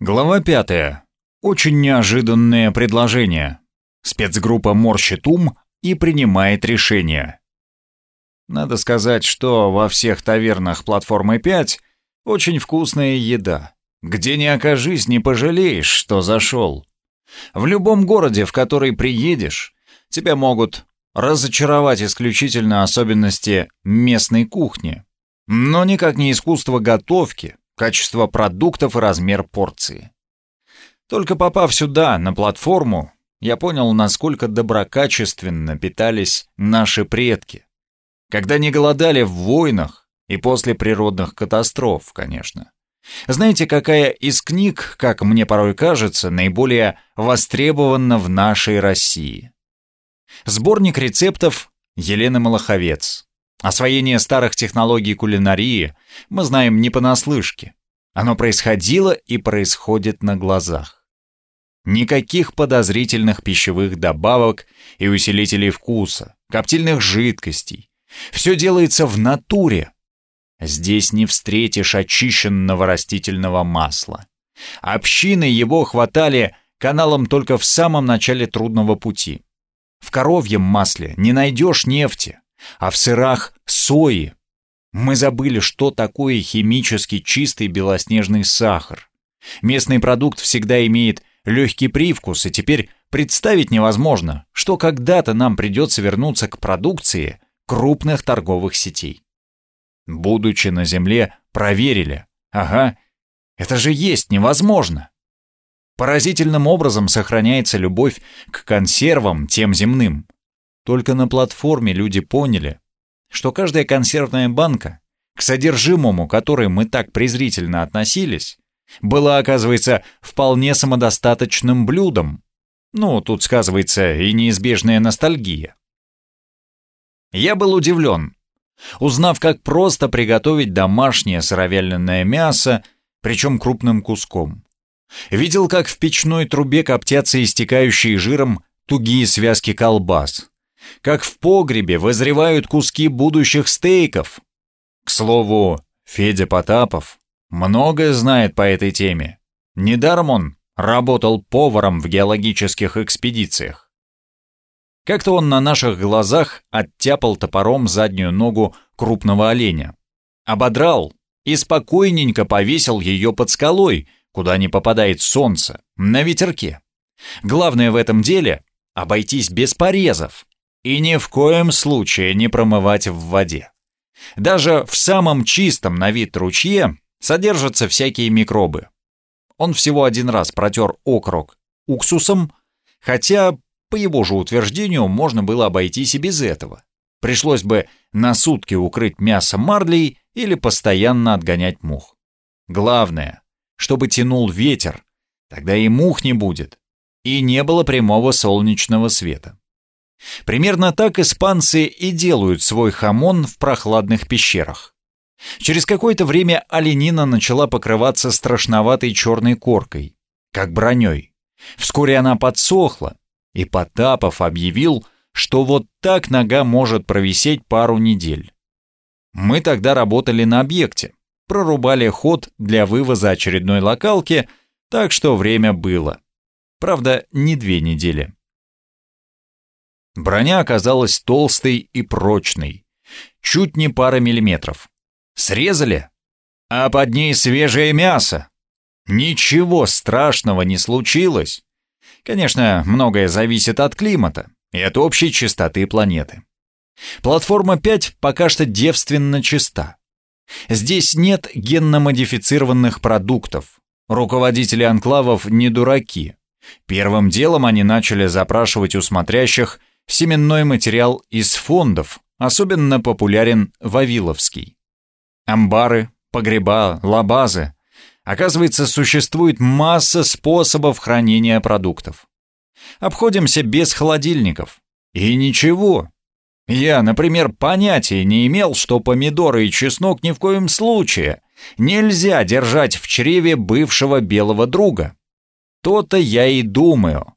Глава пятая. Очень неожиданное предложение. Спецгруппа морщит ум и принимает решение. Надо сказать, что во всех тавернах платформы 5 очень вкусная еда. Где не окажись, не пожалеешь, что зашел. В любом городе, в который приедешь, тебя могут разочаровать исключительно особенности местной кухни, но никак не искусство готовки, качество продуктов и размер порции. Только попав сюда, на платформу, я понял, насколько доброкачественно питались наши предки. Когда не голодали в войнах и после природных катастроф, конечно. Знаете, какая из книг, как мне порой кажется, наиболее востребована в нашей России? Сборник рецептов Елены Малаховец. Освоение старых технологий кулинарии мы знаем не понаслышке. Оно происходило и происходит на глазах. Никаких подозрительных пищевых добавок и усилителей вкуса, коптильных жидкостей. Все делается в натуре. Здесь не встретишь очищенного растительного масла. Общины его хватали каналом только в самом начале трудного пути. В коровьем масле не найдешь нефти, а в сырах — сои. Мы забыли, что такое химически чистый белоснежный сахар. Местный продукт всегда имеет легкий привкус, и теперь представить невозможно, что когда-то нам придется вернуться к продукции крупных торговых сетей. Будучи на земле, проверили. Ага, это же есть невозможно. Поразительным образом сохраняется любовь к консервам тем земным. Только на платформе люди поняли, что каждая консервная банка, к содержимому которой мы так презрительно относились, была, оказывается, вполне самодостаточным блюдом. Ну, тут сказывается и неизбежная ностальгия. Я был удивлен, узнав, как просто приготовить домашнее сыровяленое мясо, причем крупным куском. Видел, как в печной трубе коптятся истекающие жиром тугие связки колбас, как в погребе вызревают куски будущих стейков. К слову, Федя Потапов многое знает по этой теме. Недаром он работал поваром в геологических экспедициях. Как-то он на наших глазах оттяпал топором заднюю ногу крупного оленя. Ободрал и спокойненько повесил ее под скалой, куда не попадает солнце, на ветерке. Главное в этом деле — обойтись без порезов и ни в коем случае не промывать в воде. Даже в самом чистом на вид ручье содержатся всякие микробы. Он всего один раз протер окрок уксусом, хотя, по его же утверждению, можно было обойтись и без этого. Пришлось бы на сутки укрыть мясо марлей или постоянно отгонять мух. Главное, чтобы тянул ветер, тогда и мух не будет, и не было прямого солнечного света. Примерно так испанцы и делают свой хамон в прохладных пещерах. Через какое-то время оленина начала покрываться страшноватой черной коркой, как броней. Вскоре она подсохла, и Потапов объявил, что вот так нога может провисеть пару недель. Мы тогда работали на объекте, прорубали ход для вывоза очередной локалки, так что время было. Правда, не две недели. Броня оказалась толстой и прочной, чуть не пара миллиметров. Срезали, а под ней свежее мясо. Ничего страшного не случилось. Конечно, многое зависит от климата и от общей чистоты планеты. Платформа 5 пока что девственно чиста. Здесь нет генно-модифицированных продуктов. Руководители анклавов не дураки. Первым делом они начали запрашивать у смотрящих Семенной материал из фондов особенно популярен Вавиловский. Амбары, погреба, лабазы. Оказывается, существует масса способов хранения продуктов. Обходимся без холодильников. И ничего. Я, например, понятия не имел, что помидоры и чеснок ни в коем случае нельзя держать в чреве бывшего белого друга. То-то я и думаю.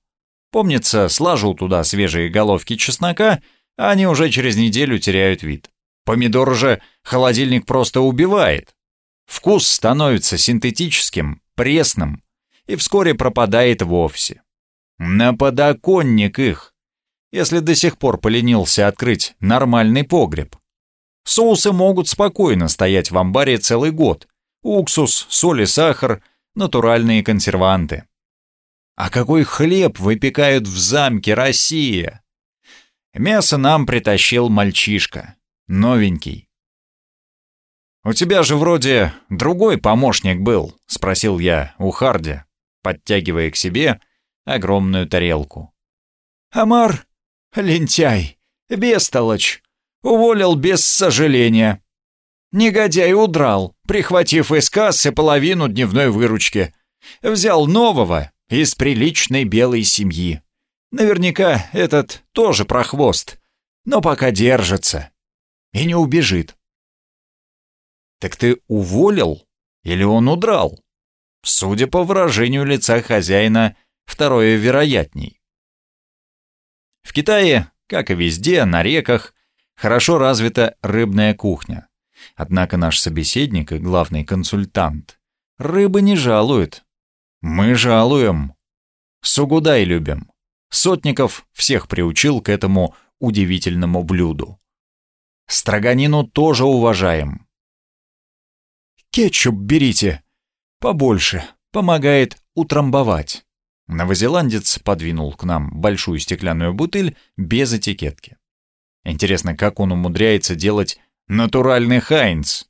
Помнится, сложу туда свежие головки чеснока, а они уже через неделю теряют вид. Помидор же холодильник просто убивает. Вкус становится синтетическим, пресным. и вскоре пропадает вовсе. На подоконник их, если до сих пор поленился открыть нормальный погреб. Соусы могут спокойно стоять в амбаре целый год. Уксус, соль и сахар, натуральные консерванты. А какой хлеб выпекают в замке Россия? Мясо нам притащил мальчишка, новенький. «У тебя же вроде другой помощник был», — спросил я у Харди, подтягивая к себе огромную тарелку. «Амар, лентяй, бестолочь, уволил без сожаления. Негодяй удрал, прихватив из кассы половину дневной выручки. Взял нового из приличной белой семьи. Наверняка этот тоже прохвост, но пока держится и не убежит. «Так ты уволил или он удрал?» Судя по выражению лица хозяина, второе вероятней. В Китае, как и везде, на реках, хорошо развита рыбная кухня. Однако наш собеседник и главный консультант рыбы не жалует. Мы жалуем. Сугудай любим. Сотников всех приучил к этому удивительному блюду. Строганину тоже уважаем. «Кетчуп берите. Побольше. Помогает утрамбовать». Новозеландец подвинул к нам большую стеклянную бутыль без этикетки. Интересно, как он умудряется делать натуральный Хайнц?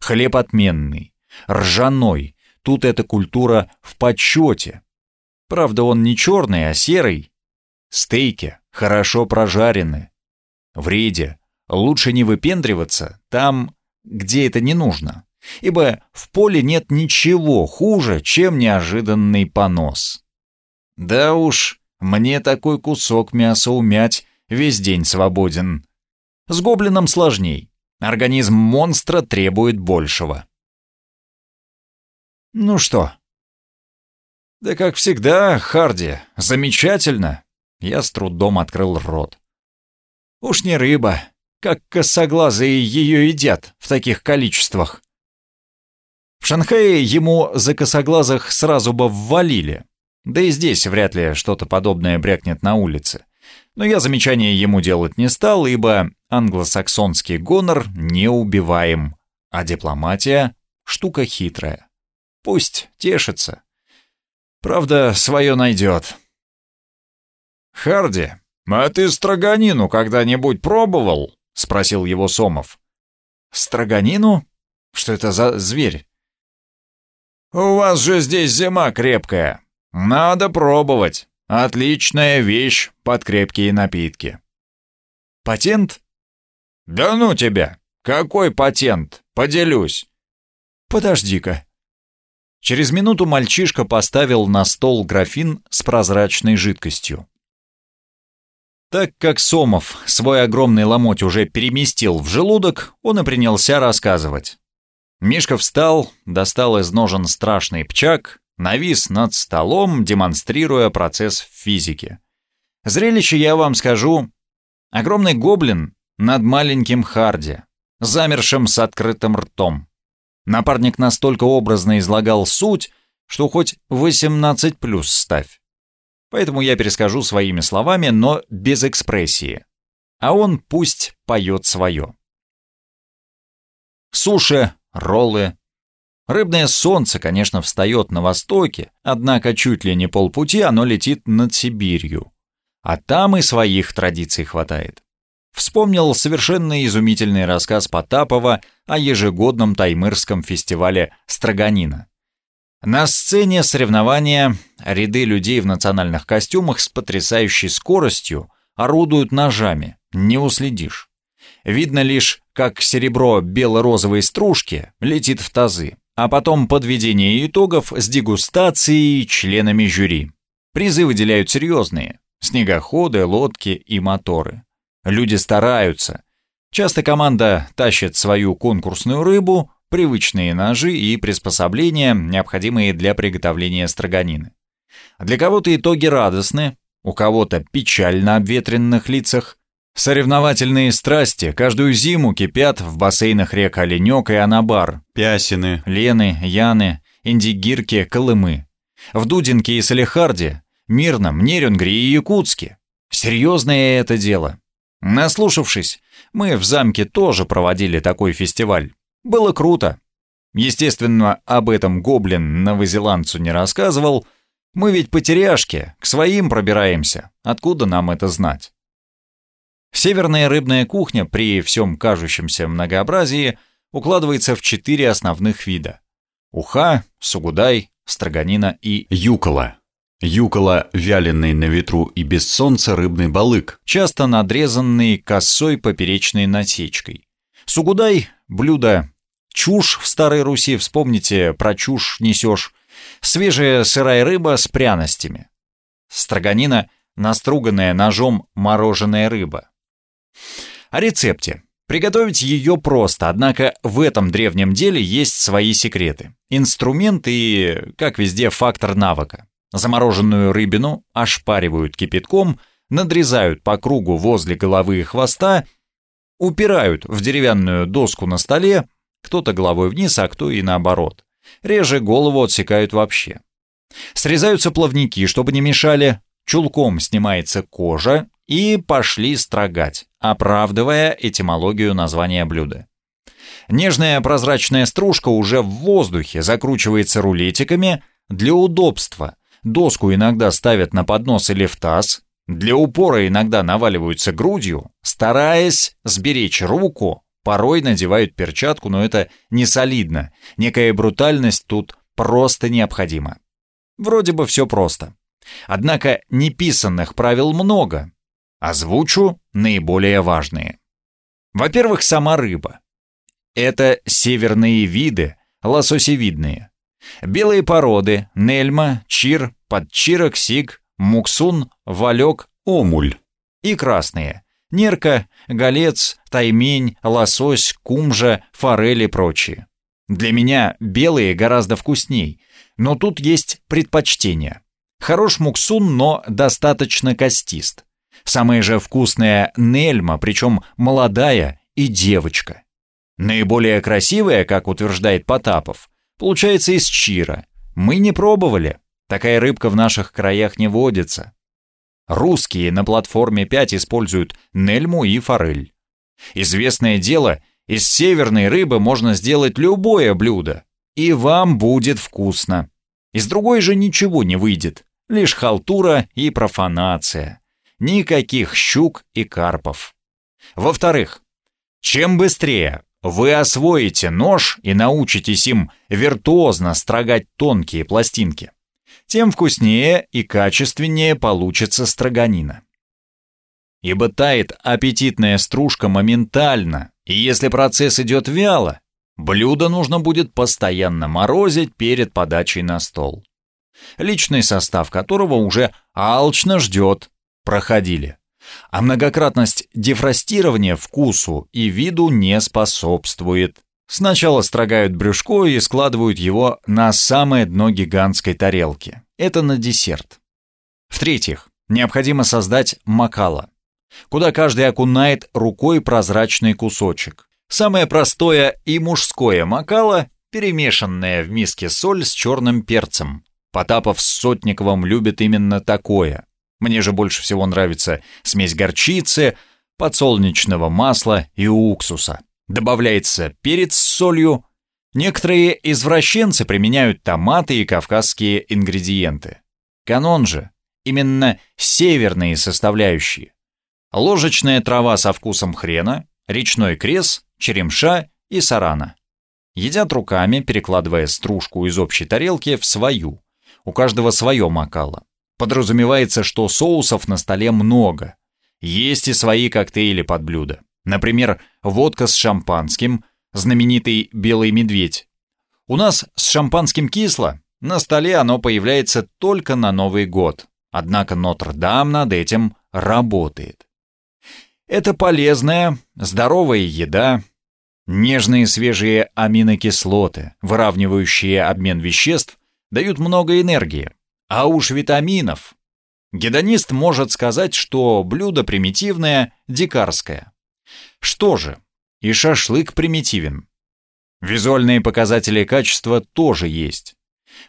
Хлеб отменный, ржаной, тут эта культура в почете. Правда, он не черный, а серый. Стейки хорошо прожарены. В рейде лучше не выпендриваться там, где это не нужно ибо в поле нет ничего хуже, чем неожиданный понос. Да уж, мне такой кусок мяса умять весь день свободен. С гоблином сложней. Организм монстра требует большего. Ну что? Да как всегда, Харди, замечательно. Я с трудом открыл рот. Уж не рыба, как косоглазые ее едят в таких количествах. В Шанхае ему за косоглазых сразу бы ввалили. Да и здесь вряд ли что-то подобное брякнет на улице. Но я замечания ему делать не стал, ибо англосаксонский гонор неубиваем, а дипломатия — штука хитрая. Пусть тешится. Правда, свое найдет. «Харди, а ты строганину когда-нибудь пробовал?» — спросил его Сомов. «Строганину? Что это за зверь?» «У вас же здесь зима крепкая. Надо пробовать. Отличная вещь под крепкие напитки». «Патент?» «Да ну тебя! Какой патент? Поделюсь». «Подожди-ка». Через минуту мальчишка поставил на стол графин с прозрачной жидкостью. Так как Сомов свой огромный ломоть уже переместил в желудок, он и принялся рассказывать. Мишка встал, достал из ножен страшный пчак, навис над столом, демонстрируя процесс физики. Зрелище, я вам скажу, огромный гоблин над маленьким Харди, замершим с открытым ртом. Напарник настолько образно излагал суть, что хоть 18 плюс ставь. Поэтому я перескажу своими словами, но без экспрессии. А он пусть поет свое. Суши роллы. Рыбное солнце, конечно, встает на востоке, однако чуть ли не полпути оно летит над Сибирью. А там и своих традиций хватает. Вспомнил совершенно изумительный рассказ Потапова о ежегодном таймырском фестивале «Строганина». На сцене соревнования ряды людей в национальных костюмах с потрясающей скоростью орудуют ножами, не уследишь. Видно лишь, как серебро бело-розовой стружки летит в тазы, а потом подведение итогов с дегустацией членами жюри. Призы выделяют серьезные – снегоходы, лодки и моторы. Люди стараются. Часто команда тащит свою конкурсную рыбу, привычные ножи и приспособления, необходимые для приготовления строганины. Для кого-то итоги радостны, у кого-то печаль на обветренных лицах, Соревновательные страсти каждую зиму кипят в бассейнах рек Оленек и Анабар, Пясины, Лены, Яны, Индигирки, Колымы. В Дудинке и Салихарде, Мирном, Нерюнгре и Якутске. Серьезное это дело. Наслушавшись, мы в замке тоже проводили такой фестиваль. Было круто. Естественно, об этом гоблин новозеландцу не рассказывал. Мы ведь потеряшки, к своим пробираемся. Откуда нам это знать? Северная рыбная кухня при всем кажущемся многообразии укладывается в четыре основных вида. Уха, сугудай, строганина и юкола. Юкола – вяленый на ветру и без солнца рыбный балык, часто надрезанный косой поперечной насечкой. Сугудай – блюдо. Чушь в Старой Руси, вспомните, про чушь несешь. Свежая сырая рыба с пряностями. Строганина – наструганная ножом мороженая рыба. О рецепте. Приготовить ее просто, однако в этом древнем деле есть свои секреты. Инструмент и, как везде, фактор навыка. Замороженную рыбину ошпаривают кипятком, надрезают по кругу возле головы и хвоста, упирают в деревянную доску на столе, кто-то головой вниз, а кто и наоборот. Реже голову отсекают вообще. Срезаются плавники, чтобы не мешали, чулком снимается кожа и пошли строгать, оправдывая этимологию названия блюда. Нежная прозрачная стружка уже в воздухе закручивается рулетиками для удобства, Доску иногда ставят на поднос или в таз, для упора иногда наваливаются грудью, стараясь сберечь руку, порой надевают перчатку, но это не солидно. Некая брутальность тут просто необходима. Вроде бы все просто. Однако неписанных правил много. Озвучу наиболее важные. Во-первых, сама рыба. Это северные виды, лососевидные. Белые породы – Нельма, Чир, Подчирок, Сиг, Муксун, Валек, Омуль. И красные – Нерка, Голец, Таймень, Лосось, Кумжа, Форель и прочие. Для меня белые гораздо вкусней, но тут есть предпочтение. Хорош муксун, но достаточно костист. Самая же вкусная нельма, причем молодая и девочка. Наиболее красивая, как утверждает Потапов, Получается из чира. Мы не пробовали. Такая рыбка в наших краях не водится. Русские на платформе 5 используют нельму и форель. Известное дело, из северной рыбы можно сделать любое блюдо, и вам будет вкусно. Из другой же ничего не выйдет, лишь халтура и профанация. Никаких щук и карпов. Во-вторых, чем быстрее вы освоите нож и научитесь им виртуозно строгать тонкие пластинки, тем вкуснее и качественнее получится строганина. Ибо тает аппетитная стружка моментально, и если процесс идет вяло, блюдо нужно будет постоянно морозить перед подачей на стол. Личный состав которого уже алчно ждет, проходили а многократность дефростирования вкусу и виду не способствует. Сначала строгают брюшко и складывают его на самое дно гигантской тарелки. Это на десерт. В-третьих, необходимо создать макало, куда каждый окунает рукой прозрачный кусочек. Самое простое и мужское макало, перемешанное в миске соль с черным перцем. Потапов с Сотниковым любят именно такое. Мне же больше всего нравится смесь горчицы, подсолнечного масла и уксуса. Добавляется перец с солью. Некоторые извращенцы применяют томаты и кавказские ингредиенты. Канон же именно северные составляющие. Ложечная трава со вкусом хрена, речной крес, черемша и сарана. Едят руками, перекладывая стружку из общей тарелки в свою. У каждого свое макало. Подразумевается, что соусов на столе много. Есть и свои коктейли под блюдо. Например, водка с шампанским, знаменитый «Белый медведь». У нас с шампанским кисло, на столе оно появляется только на Новый год. Однако Нотр-Дам над этим работает. Это полезная, здоровая еда, нежные свежие аминокислоты, выравнивающие обмен веществ, дают много энергии. А уж витаминов. Гедонист может сказать, что блюдо примитивное, дикарское. Что же, и шашлык примитивен. Визуальные показатели качества тоже есть.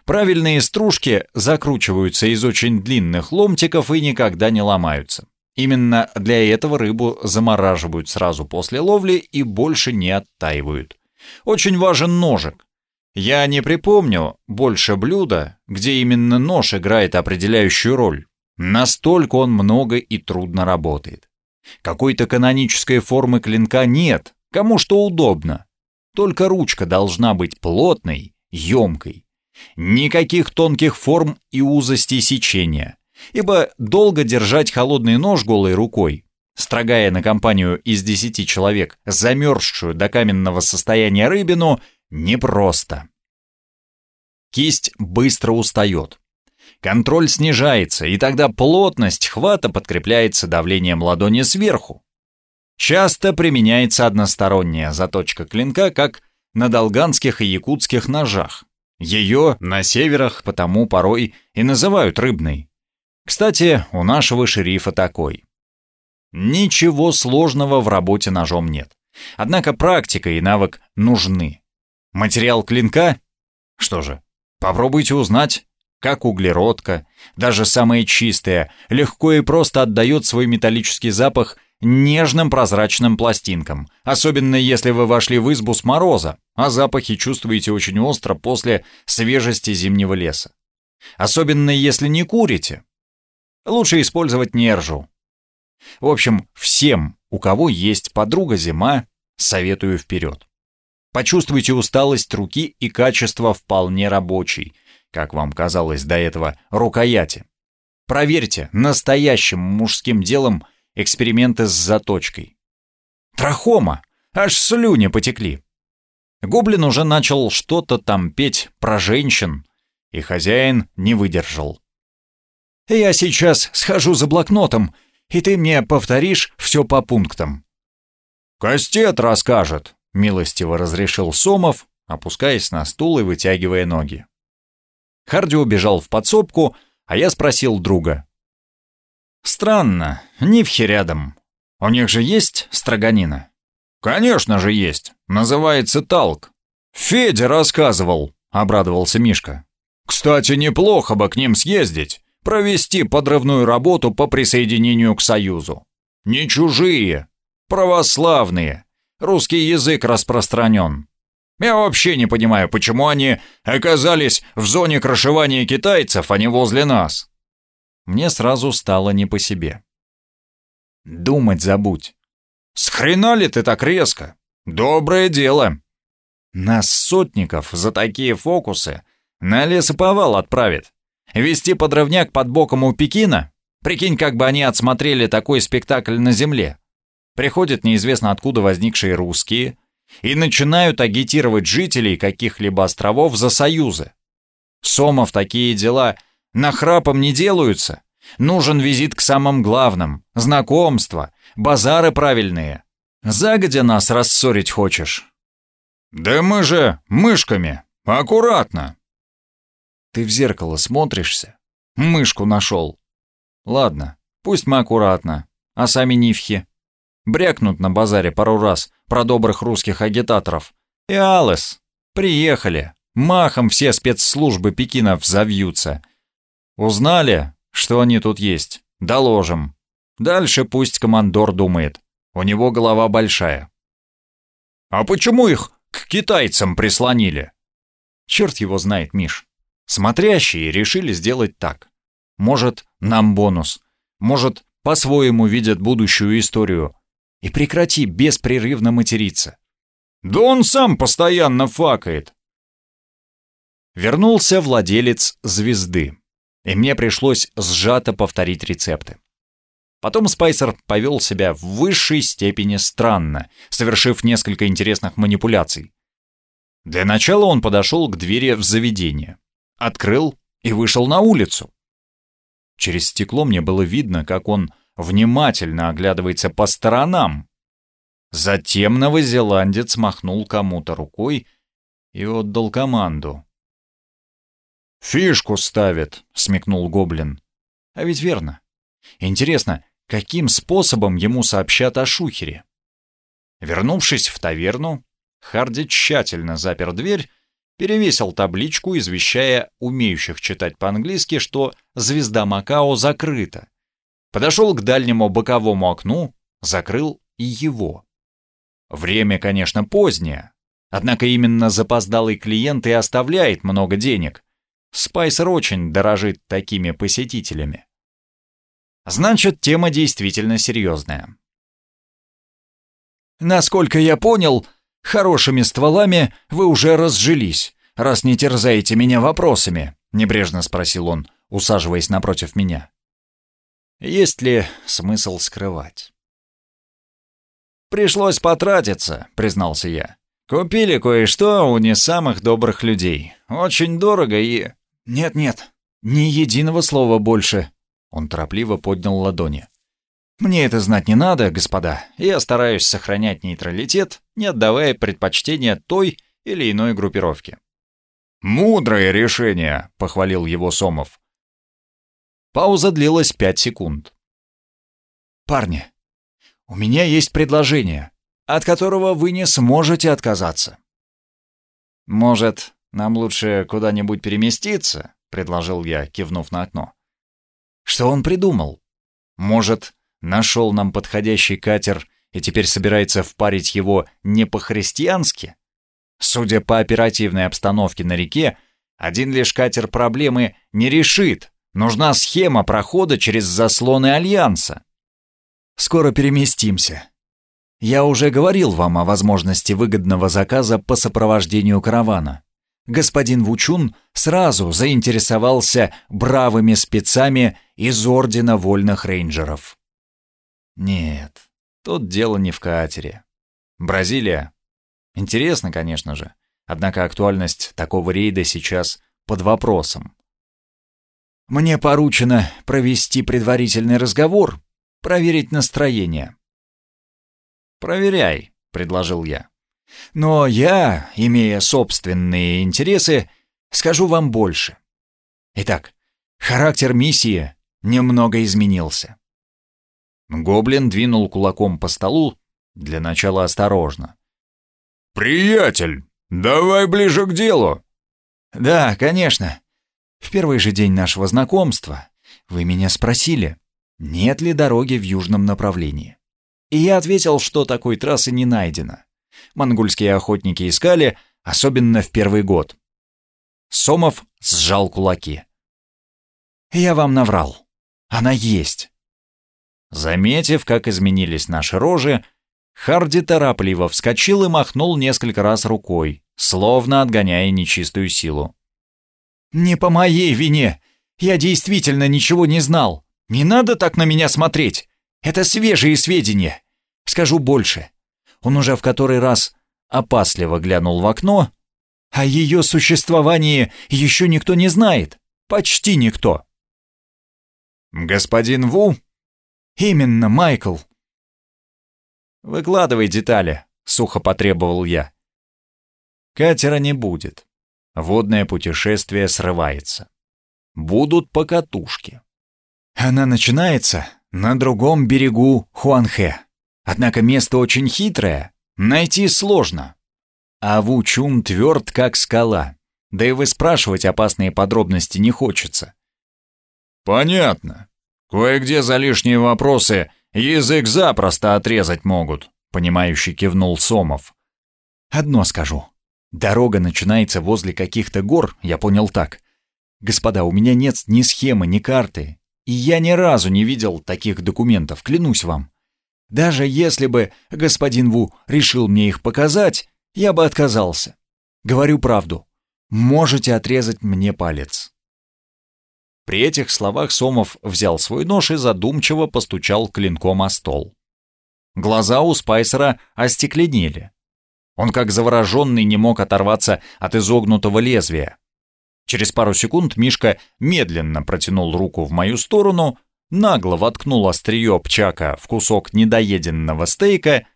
Правильные стружки закручиваются из очень длинных ломтиков и никогда не ломаются. Именно для этого рыбу замораживают сразу после ловли и больше не оттаивают. Очень важен ножик. Я не припомню больше блюда, где именно нож играет определяющую роль. Настолько он много и трудно работает. Какой-то канонической формы клинка нет, кому что удобно. Только ручка должна быть плотной, емкой. Никаких тонких форм и узостей сечения. Ибо долго держать холодный нож голой рукой, строгая на компанию из десяти человек, замерзшую до каменного состояния рыбину, непросто. Кисть быстро устает. Контроль снижается, и тогда плотность хвата подкрепляется давлением ладони сверху. Часто применяется односторонняя заточка клинка, как на долганских и якутских ножах. Ее на северах потому порой и называют рыбной. Кстати, у нашего шерифа такой. Ничего сложного в работе ножом нет. Однако практика и навык нужны. Материал клинка? Что же, попробуйте узнать, как углеродка, даже самая чистая, легко и просто отдает свой металлический запах нежным прозрачным пластинкам, особенно если вы вошли в избу с мороза, а запахи чувствуете очень остро после свежести зимнего леса. Особенно если не курите. Лучше использовать нержу. В общем, всем, у кого есть подруга зима, советую вперед. Почувствуйте усталость руки и качество вполне рабочий, как вам казалось до этого, рукояти. Проверьте настоящим мужским делом эксперименты с заточкой. Трахома! Аж слюни потекли. Гоблин уже начал что-то там петь про женщин, и хозяин не выдержал. «Я сейчас схожу за блокнотом, и ты мне повторишь все по пунктам». «Кастет расскажет», — милостиво разрешил Сомов, опускаясь на стул и вытягивая ноги. Харди убежал в подсобку, а я спросил друга. «Странно, Нивхи рядом. У них же есть строганина?» «Конечно же есть. Называется талк. Федя рассказывал», — обрадовался Мишка. «Кстати, неплохо бы к ним съездить, провести подрывную работу по присоединению к Союзу. Не чужие, православные, русский язык распространен. Я вообще не понимаю, почему они оказались в зоне крышевания китайцев, а не возле нас. Мне сразу стало не по себе. Думать забудь. С ли ты так резко? Доброе дело. Нас сотников за такие фокусы на лесоповал отправит. Вести подрывняк под боком у Пекина? Прикинь, как бы они отсмотрели такой спектакль на земле. Приходят неизвестно откуда возникшие русские, и начинают агитировать жителей каких-либо островов за союзы. Сомов такие дела нахрапом не делаются. Нужен визит к самым главным, знакомства, базары правильные. Загодя нас рассорить хочешь? Да мы же мышками, аккуратно. Ты в зеркало смотришься? Мышку нашел. Ладно, пусть мы аккуратно, а сами нивхи. Брякнут на базаре пару раз про добрых русских агитаторов. И Алес. Приехали. Махом все спецслужбы Пекина взовьются. Узнали, что они тут есть. Доложим. Дальше пусть командор думает. У него голова большая. А почему их к китайцам прислонили? Черт его знает, Миш. Смотрящие решили сделать так. Может, нам бонус. Может, по-своему видят будущую историю и прекрати беспрерывно материться. Да он сам постоянно факает. Вернулся владелец звезды, и мне пришлось сжато повторить рецепты. Потом Спайсер повел себя в высшей степени странно, совершив несколько интересных манипуляций. Для начала он подошел к двери в заведение, открыл и вышел на улицу. Через стекло мне было видно, как он внимательно оглядывается по сторонам. Затем новозеландец махнул кому-то рукой и отдал команду. «Фишку ставит», — смекнул гоблин. «А ведь верно. Интересно, каким способом ему сообщат о шухере?» Вернувшись в таверну, Харди тщательно запер дверь перевесил табличку, извещая умеющих читать по-английски, что звезда Макао закрыта. Подошел к дальнему боковому окну, закрыл и его. Время, конечно, позднее, однако именно запоздалый клиент и оставляет много денег. Спайсер очень дорожит такими посетителями. Значит, тема действительно серьезная. Насколько я понял, хорошими стволами вы уже разжились, раз не терзаете меня вопросами», — небрежно спросил он, усаживаясь напротив меня. «Есть ли смысл скрывать?» «Пришлось потратиться», — признался я. «Купили кое-что у не самых добрых людей. Очень дорого и...» «Нет-нет, ни единого слова больше», — он торопливо поднял ладони. Мне это знать не надо, господа. Я стараюсь сохранять нейтралитет, не отдавая предпочтения той или иной группировке. «Мудрое решение», — похвалил его Сомов. Пауза длилась пять секунд. «Парни, у меня есть предложение, от которого вы не сможете отказаться». «Может, нам лучше куда-нибудь переместиться?» — предложил я, кивнув на окно. «Что он придумал? Может, нашел нам подходящий катер и теперь собирается впарить его не по-христиански? Судя по оперативной обстановке на реке, один лишь катер проблемы не решит. Нужна схема прохода через заслоны Альянса. Скоро переместимся. Я уже говорил вам о возможности выгодного заказа по сопровождению каравана. Господин Вучун сразу заинтересовался бравыми спецами из Ордена Вольных Рейнджеров. Нет, тут дело не в катере. Бразилия. Интересно, конечно же. Однако актуальность такого рейда сейчас под вопросом. Мне поручено провести предварительный разговор, проверить настроение. «Проверяй», — предложил я. «Но я, имея собственные интересы, скажу вам больше. Итак, характер миссии немного изменился. Гоблин двинул кулаком по столу, для начала осторожно. «Приятель, давай ближе к делу!» «Да, конечно. В первый же день нашего знакомства вы меня спросили, нет ли дороги в южном направлении. И я ответил, что такой трассы не найдено. Монгольские охотники искали, особенно в первый год. Сомов сжал кулаки. «Я вам наврал. Она есть. Заметив, как изменились наши рожи, Харди торопливо вскочил и махнул несколько раз рукой, словно отгоняя нечистую силу. «Не по моей вине! Я действительно ничего не знал! Не надо так на меня смотреть! Это свежие сведения! Скажу больше. Он уже в который раз опасливо глянул в окно, а ее существовании еще никто не знает. Почти никто. «Господин Ву «Именно, Майкл!» «Выкладывай детали», — сухо потребовал я. «Катера не будет. Водное путешествие срывается. Будут покатушки. Она начинается на другом берегу Хуанхэ. Однако место очень хитрое, найти сложно. А Вучум тверд, как скала. Да и выспрашивать опасные подробности не хочется. «Понятно. Кое-где за лишние вопросы язык запросто отрезать могут», — понимающий кивнул Сомов. «Одно скажу. Дорога начинается возле каких-то гор, я понял так. Господа, у меня нет ни схемы, ни карты, и я ни разу не видел таких документов, клянусь вам. Даже если бы господин Ву решил мне их показать, я бы отказался. Говорю правду. Можете отрезать мне палец. При этих словах Сомов взял свой нож и задумчиво постучал клинком о стол. Глаза у Спайсера остекленели. Он как завороженный не мог оторваться от изогнутого лезвия. Через пару секунд Мишка медленно протянул руку в мою сторону, нагло воткнул острие пчака в кусок недоеденного стейка,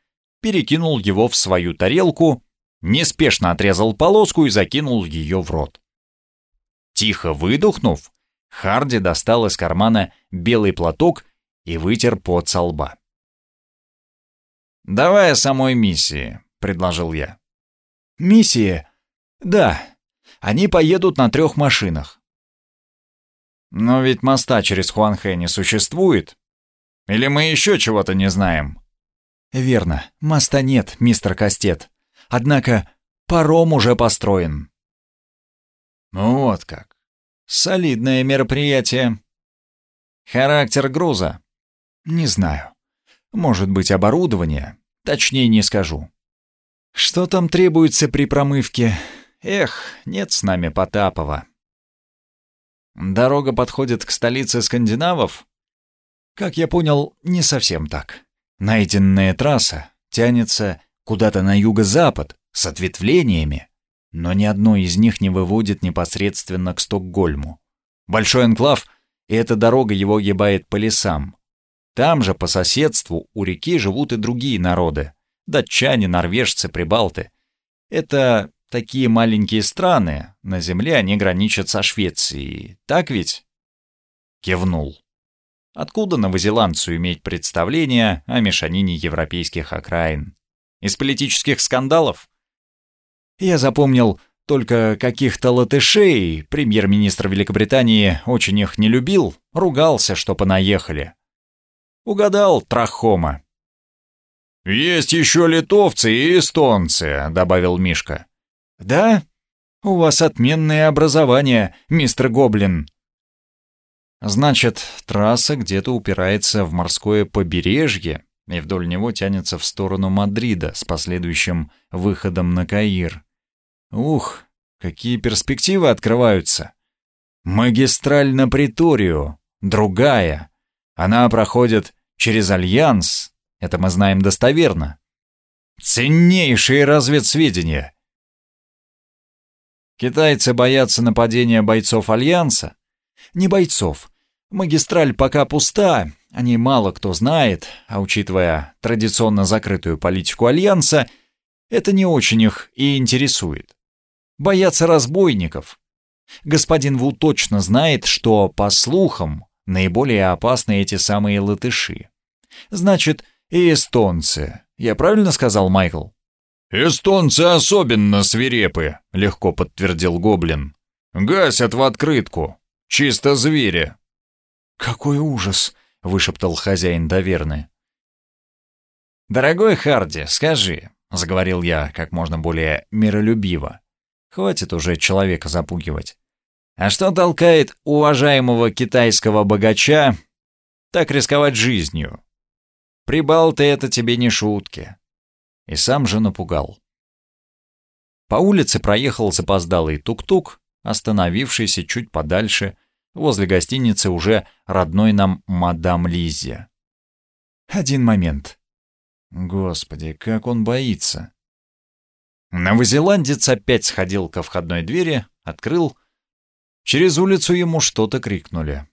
перекинул его в свою тарелку, неспешно отрезал полоску и закинул ее в рот. Тихо выдохнув, Харди достал из кармана белый платок и вытер пот со лба. «Давай о самой миссии», — предложил я. «Миссия? Да. Они поедут на трех машинах. Но ведь моста через Хуанхэ не существует. Или мы еще чего-то не знаем? Верно, моста нет, мистер Кастет. Однако паром уже построен. Ну вот как. Солидное мероприятие. Характер груза? Не знаю. Может быть, оборудование? Точнее не скажу. Что там требуется при промывке? Эх, нет с нами Потапова. Дорога подходит к столице скандинавов? Как я понял, не совсем так. Найденная трасса тянется куда-то на юго-запад, с ответвлениями, но ни одно из них не выводит непосредственно к Стокгольму. Большой анклав, и эта дорога его ебает по лесам. Там же, по соседству, у реки живут и другие народы. Датчане, норвежцы, прибалты. Это такие маленькие страны, на земле они граничат со Швецией. Так ведь? Кивнул. Откуда новозеландцу иметь представление о мешанине европейских окраин? Из политических скандалов? Я запомнил только каких-то латышей, премьер-министр Великобритании очень их не любил, ругался, что понаехали. Угадал Трахома. «Есть еще литовцы и эстонцы», — добавил Мишка. «Да? У вас отменное образование, мистер Гоблин». Значит, трасса где-то упирается в морское побережье и вдоль него тянется в сторону Мадрида с последующим выходом на Каир. Ух, какие перспективы открываются. Магистраль на Преторию, другая. Она проходит через Альянс, это мы знаем достоверно. Ценнейшие разведсведения. Китайцы боятся нападения бойцов Альянса? Не бойцов. Магистраль пока пуста, о ней мало кто знает, а учитывая традиционно закрытую политику Альянса, это не очень их и интересует. Боятся разбойников. Господин Ву точно знает, что, по слухам, наиболее опасны эти самые латыши. Значит, и эстонцы. Я правильно сказал, Майкл? «Эстонцы особенно свирепы», — легко подтвердил Гоблин. «Гасят в открытку. Чисто звери». «Какой ужас!» — вышептал хозяин доверны. «Дорогой Харди, скажи», — заговорил я как можно более миролюбиво. «Хватит уже человека запугивать. А что толкает уважаемого китайского богача так рисковать жизнью? Прибалты это тебе не шутки». И сам же напугал. По улице проехал запоздалый тук-тук, остановившийся чуть подальше возле гостиницы уже родной нам мадам Лиззи. Один момент. Господи, как он боится. Новозеландец опять сходил ко входной двери, открыл. Через улицу ему что-то крикнули.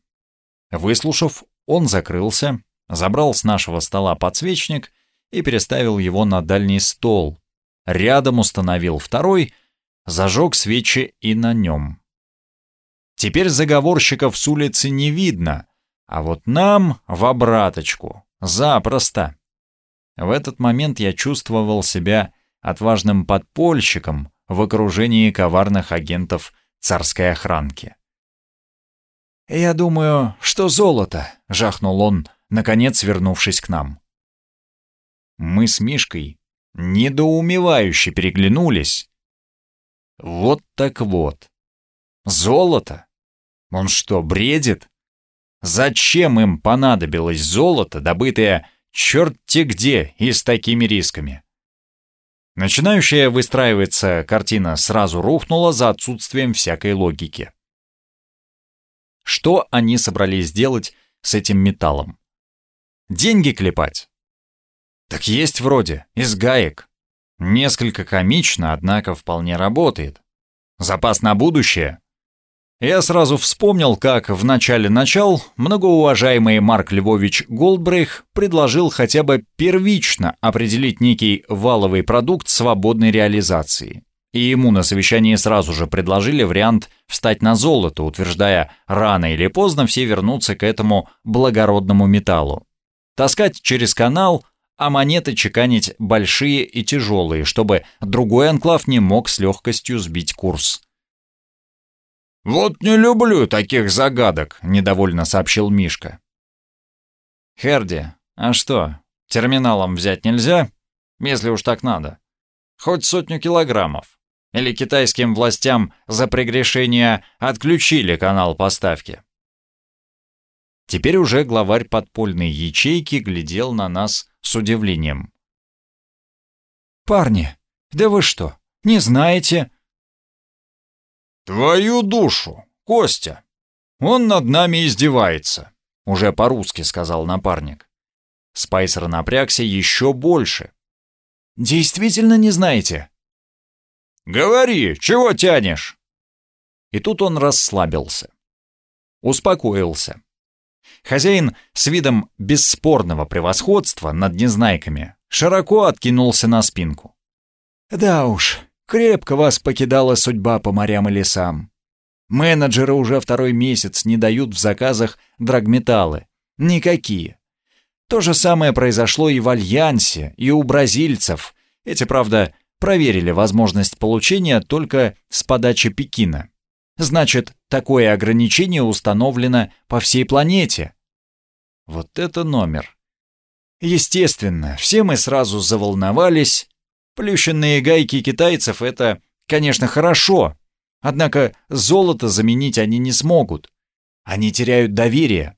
Выслушав, он закрылся, забрал с нашего стола подсвечник и переставил его на дальний стол. Рядом установил второй, зажег свечи и на нем. Теперь заговорщиков с улицы не видно, а вот нам в обраточку, запросто. В этот момент я чувствовал себя отважным подпольщиком в окружении коварных агентов царской охранки. «Я думаю, что золото», — жахнул он, наконец вернувшись к нам. Мы с Мишкой недоумевающе переглянулись. Вот так вот. Золото? Он что, бредит? Зачем им понадобилось золото, добытое черт-те где и с такими рисками? Начинающая выстраиваться картина сразу рухнула за отсутствием всякой логики. Что они собрались делать с этим металлом? Деньги клепать? Так есть вроде, из гаек. Несколько комично, однако вполне работает. Запас на будущее? Я сразу вспомнил, как в начале начал многоуважаемый Марк Львович Голдбрейх предложил хотя бы первично определить некий валовый продукт свободной реализации. И ему на совещании сразу же предложили вариант встать на золото, утверждая, рано или поздно все вернутся к этому благородному металлу. Таскать через канал, а монеты чеканить большие и тяжелые, чтобы другой анклав не мог с легкостью сбить курс. «Вот не люблю таких загадок», — недовольно сообщил Мишка. «Херди, а что, терминалом взять нельзя? Если уж так надо. Хоть сотню килограммов. Или китайским властям за прегрешение отключили канал поставки?» Теперь уже главарь подпольной ячейки глядел на нас с удивлением. «Парни, да вы что, не знаете?» «Твою душу, Костя! Он над нами издевается!» Уже по-русски сказал напарник. Спайсер напрягся еще больше. «Действительно не знаете?» «Говори, чего тянешь?» И тут он расслабился. Успокоился. Хозяин с видом бесспорного превосходства над незнайками широко откинулся на спинку. «Да уж, крепко вас покидала судьба по морям и лесам. Менеджеры уже второй месяц не дают в заказах драгметаллы. Никакие. То же самое произошло и в Альянсе, и у бразильцев. Эти, правда, проверили возможность получения только с подачи Пекина. Значит, такое ограничение установлено по всей планете. Вот это номер. Естественно, все мы сразу заволновались. Плющенные гайки китайцев — это, конечно, хорошо. Однако золото заменить они не смогут. Они теряют доверие.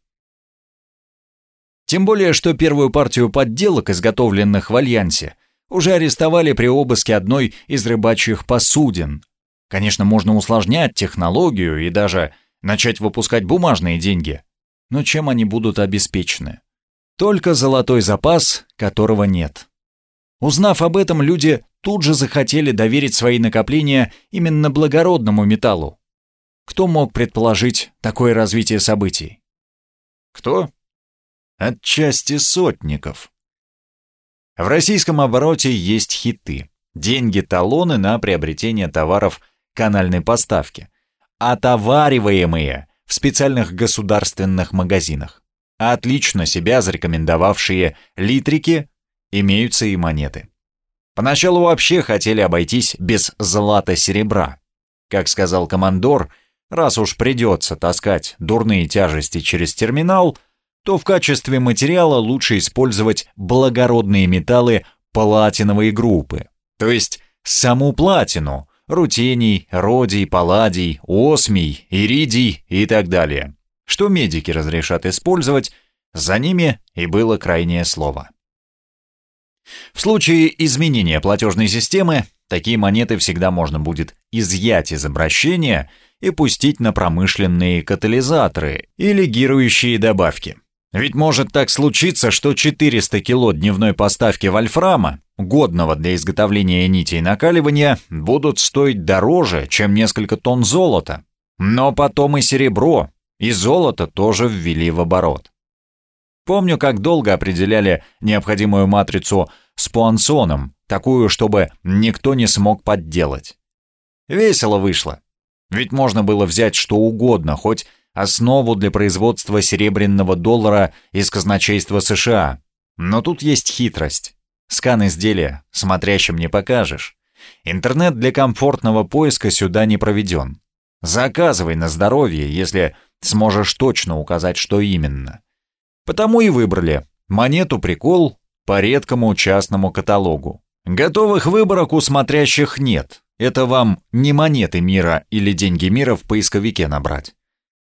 Тем более, что первую партию подделок, изготовленных в Альянсе, уже арестовали при обыске одной из рыбачьих посудин — Конечно, можно усложнять технологию и даже начать выпускать бумажные деньги. Но чем они будут обеспечены? Только золотой запас, которого нет. Узнав об этом, люди тут же захотели доверить свои накопления именно благородному металлу. Кто мог предположить такое развитие событий? Кто? Отчасти сотников. В российском обороте есть хиты, деньги-талоны на приобретение товаров – канальной поставки, отовариваемые в специальных государственных магазинах. Отлично себя зарекомендовавшие литрики имеются и монеты. Поначалу вообще хотели обойтись без злата-серебра. Как сказал командор, раз уж придется таскать дурные тяжести через терминал, то в качестве материала лучше использовать благородные металлы платиновой группы, то есть саму платину, рутений, родий, палладий, осмий, иридий и так далее, что медики разрешат использовать, за ними и было крайнее слово. В случае изменения платежной системы, такие монеты всегда можно будет изъять из обращения и пустить на промышленные катализаторы или гирующие добавки. Ведь может так случиться, что 400 кило дневной поставки вольфрама, годного для изготовления нитей накаливания, будут стоить дороже, чем несколько тонн золота. Но потом и серебро, и золото тоже ввели в оборот. Помню, как долго определяли необходимую матрицу с пуансоном, такую, чтобы никто не смог подделать. Весело вышло. Ведь можно было взять что угодно, хоть основу для производства серебряного доллара из казначейства США. Но тут есть хитрость. Скан изделия смотрящим не покажешь. Интернет для комфортного поиска сюда не проведен. Заказывай на здоровье, если сможешь точно указать, что именно. Потому и выбрали монету-прикол по редкому частному каталогу. Готовых выборок у смотрящих нет. Это вам не монеты мира или деньги мира в поисковике набрать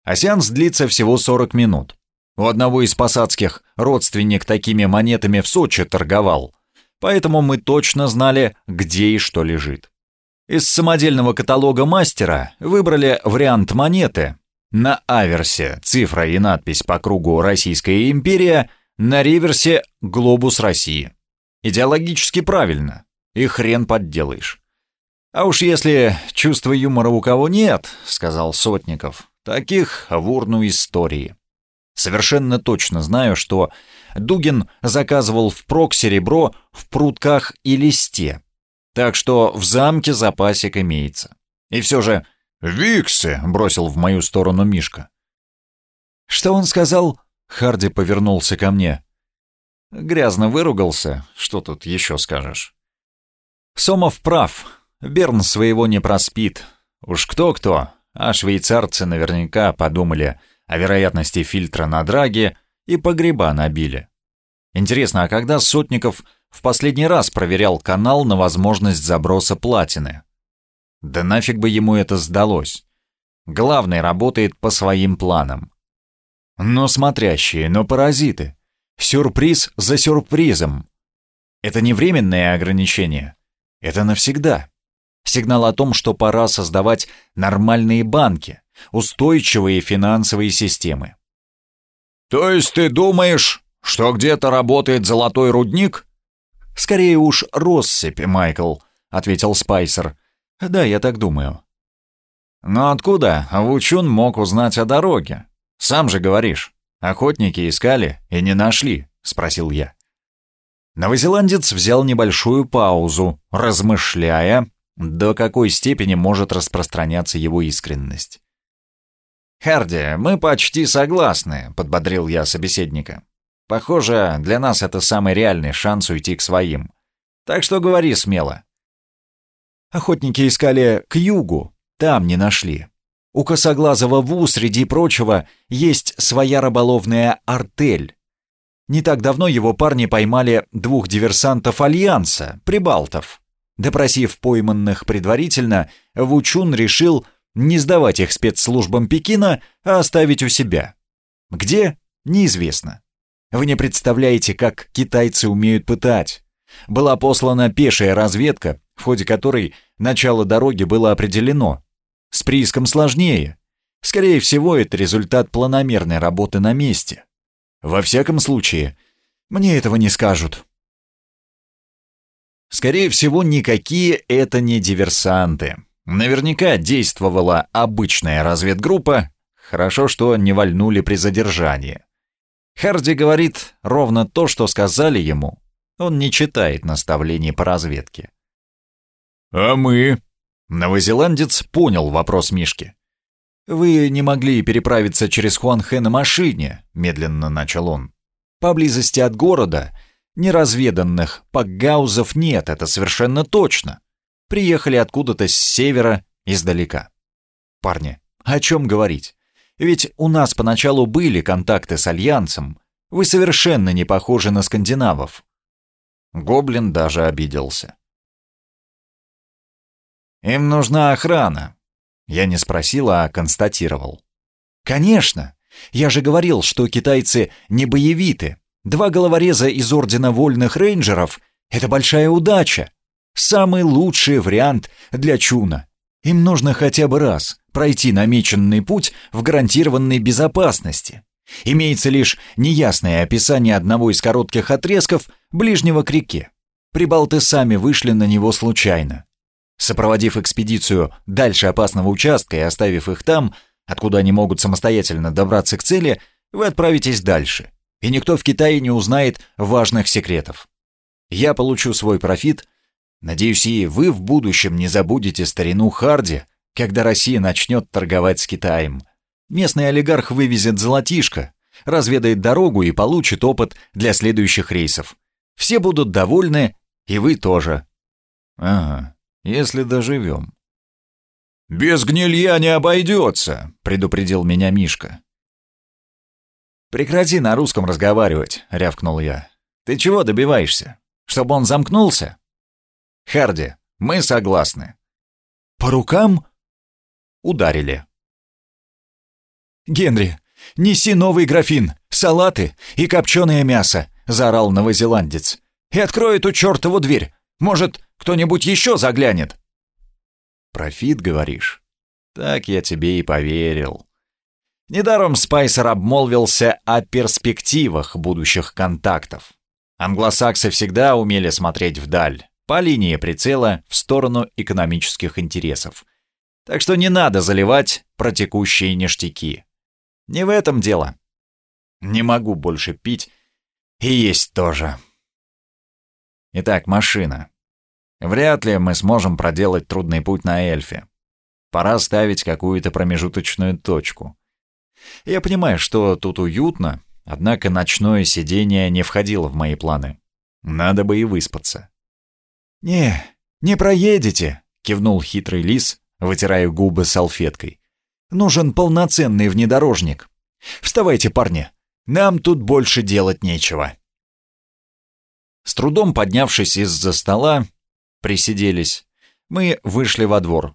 а сеанс длится всего 40 минут. У одного из посадских родственник такими монетами в Сочи торговал, поэтому мы точно знали, где и что лежит. Из самодельного каталога мастера выбрали вариант монеты. На аверсе цифра и надпись по кругу «Российская империя», на реверсе «Глобус России». Идеологически правильно, и хрен подделаешь. «А уж если чувства юмора у кого нет», — сказал Сотников, Таких в урну истории. Совершенно точно знаю, что Дугин заказывал впрок серебро в прутках и листе. Так что в замке запасик имеется. И все же «Виксы!» — бросил в мою сторону Мишка. «Что он сказал?» — Харди повернулся ко мне. Грязно выругался. Что тут еще скажешь? Сомов прав. Берн своего не проспит. Уж кто-кто, А швейцарцы наверняка подумали о вероятности фильтра на драге и погреба набили. Интересно, а когда Сотников в последний раз проверял канал на возможность заброса платины? Да нафиг бы ему это сдалось. Главный работает по своим планам. Но смотрящие, но паразиты. Сюрприз за сюрпризом. Это не временное ограничение. Это навсегда. Сигнал о том, что пора создавать нормальные банки, устойчивые финансовые системы. «То есть ты думаешь, что где-то работает золотой рудник?» «Скорее уж россыпь, Майкл», — ответил Спайсер. «Да, я так думаю». «Но откуда Вучун мог узнать о дороге? Сам же говоришь, охотники искали и не нашли», — спросил я. Новозеландец взял небольшую паузу, размышляя, до какой степени может распространяться его искренность. «Харди, мы почти согласны», — подбодрил я собеседника. «Похоже, для нас это самый реальный шанс уйти к своим. Так что говори смело». Охотники искали к югу, там не нашли. У косоглазого Ву, среди прочего, есть своя рыболовная артель. Не так давно его парни поймали двух диверсантов Альянса, прибалтов. Допросив пойманных предварительно, Вучун решил не сдавать их спецслужбам Пекина, а оставить у себя. Где? Неизвестно. Вы не представляете, как китайцы умеют пытать. Была послана пешая разведка, в ходе которой начало дороги было определено. С прииском сложнее. Скорее всего, это результат планомерной работы на месте. Во всяком случае, мне этого не скажут. Скорее всего, никакие это не диверсанты. Наверняка действовала обычная разведгруппа. Хорошо, что не вальнули при задержании. Харди говорит ровно то, что сказали ему. Он не читает наставлений по разведке. «А мы?» Новозеландец понял вопрос Мишки. «Вы не могли переправиться через Хуанхэ на машине», — медленно начал он. «Поблизости от города Неразведанных пакгаузов нет, это совершенно точно. Приехали откуда-то с севера, издалека. Парни, о чем говорить? Ведь у нас поначалу были контакты с Альянсом. Вы совершенно не похожи на скандинавов. Гоблин даже обиделся. Им нужна охрана. Я не спросил, а констатировал. Конечно. Я же говорил, что китайцы не боевиты. Два головореза из Ордена Вольных Рейнджеров — это большая удача. Самый лучший вариант для Чуна. Им нужно хотя бы раз пройти намеченный путь в гарантированной безопасности. Имеется лишь неясное описание одного из коротких отрезков ближнего к реке. Прибалты сами вышли на него случайно. Сопроводив экспедицию дальше опасного участка и оставив их там, откуда они могут самостоятельно добраться к цели, вы отправитесь дальше и никто в Китае не узнает важных секретов. Я получу свой профит. Надеюсь, и вы в будущем не забудете старину Харди, когда Россия начнет торговать с Китаем. Местный олигарх вывезет золотишко, разведает дорогу и получит опыт для следующих рейсов. Все будут довольны, и вы тоже. Ага, если доживем. «Без гнилья не обойдется», — предупредил меня Мишка. «Прекрати на русском разговаривать», — рявкнул я. «Ты чего добиваешься? Чтобы он замкнулся?» «Харди, мы согласны». «По рукам?» Ударили. «Генри, неси новый графин, салаты и копченое мясо», — заорал новозеландец. «И открой эту чертову дверь. Может, кто-нибудь еще заглянет?» «Профит, говоришь?» «Так я тебе и поверил». Недаром Спайсер обмолвился о перспективах будущих контактов. Англосаксы всегда умели смотреть вдаль, по линии прицела в сторону экономических интересов. Так что не надо заливать про текущие ништяки. Не в этом дело. Не могу больше пить и есть тоже. Итак, машина. Вряд ли мы сможем проделать трудный путь на эльфе. Пора ставить какую-то промежуточную точку. Я понимаю, что тут уютно, однако ночное сидение не входило в мои планы. Надо бы и выспаться. «Не, не проедете», — кивнул хитрый лис, вытирая губы салфеткой. Нужен полноценный внедорожник. Вставайте, парни, нам тут больше делать нечего. С трудом поднявшись из-за стола, присиделись. Мы вышли во двор.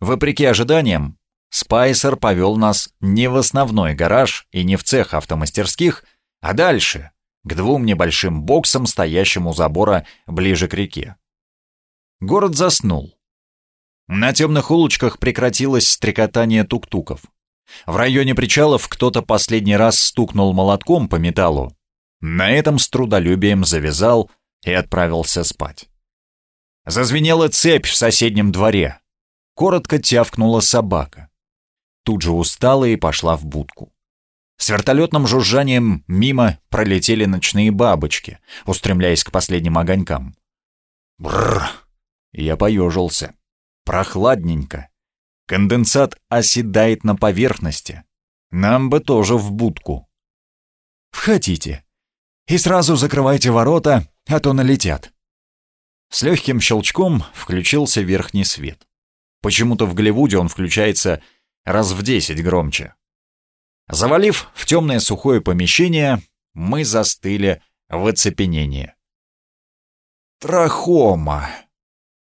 Вопреки ожиданиям, Спайсер повел нас не в основной гараж и не в цех автомастерских, а дальше, к двум небольшим боксам, стоящим у забора ближе к реке. Город заснул. На темных улочках прекратилось стрекотание тук-туков. В районе причалов кто-то последний раз стукнул молотком по металлу. На этом с трудолюбием завязал и отправился спать. Зазвенела цепь в соседнем дворе. Коротко тявкнула собака тут же устала и пошла в будку. С вертолетным жужжанием мимо пролетели ночные бабочки, устремляясь к последним огонькам. Бррр! Я поежился. Прохладненько. Конденсат оседает на поверхности. Нам бы тоже в будку. Входите. И сразу закрывайте ворота, а то налетят. С легким щелчком включился верхний свет. Почему-то в Голливуде он включается раз в десять громче. Завалив в темное сухое помещение, мы застыли в оцепенении. Трахома!